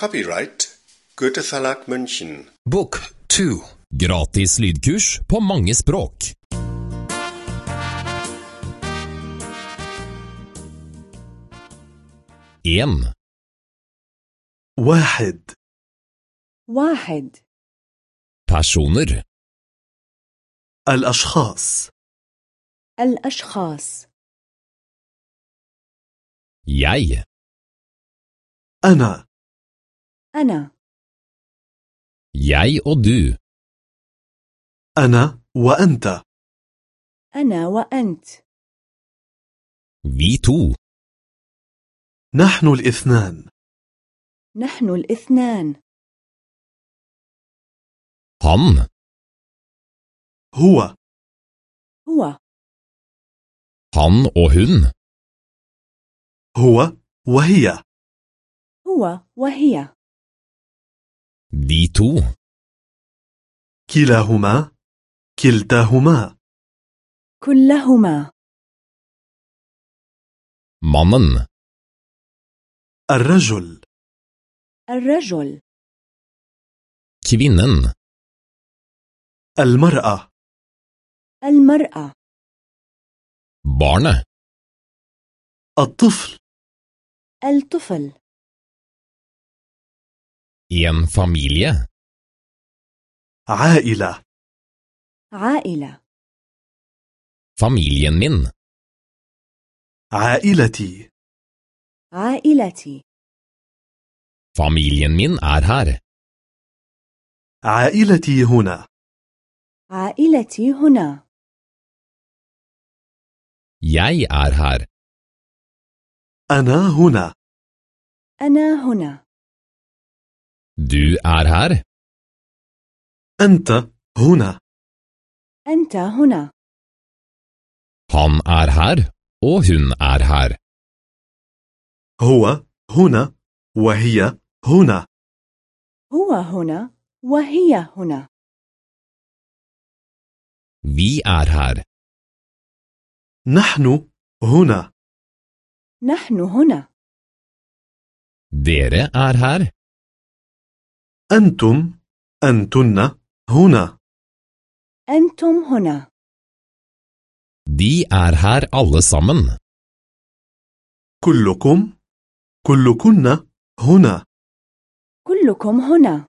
Copyright Goethe Verlag München. Book 2. Gratis lydkurs på mange språk. En, واحد واحد personer, الأشخاص الأشخاص jeg, أنا أنا. Jeg og du, أنا وأنت. أنا وأنت. Vi to, نحن الاثنان. نحن الاثنان. Han, هو. هو. Han og hun, هو وهي. هو وهي. De to, كلاهما كلتاهما. كلهما. mannen, الرجل. الرجل. kvinnen, المرأة. المرأة. barnet, الطفل. الطفل. En familie, عائلة. عائلة. Familien min, عائلتي. عائلتي. Familien min er her, عائلتي هنا. عائلتي هنا. Jeg er her, أنا هنا. أنا هنا. Du er her, أنت هنا أنت هنا han er her og hun er her, هو هنا وهي هنا هو هنا وهي هنا vi er her, نحن هنا نحن هنا dere er her, أنتم أنتن هنا. أنتم هنا. De er her alle sammen. كلكم كلكن هنا. كلكم هنا.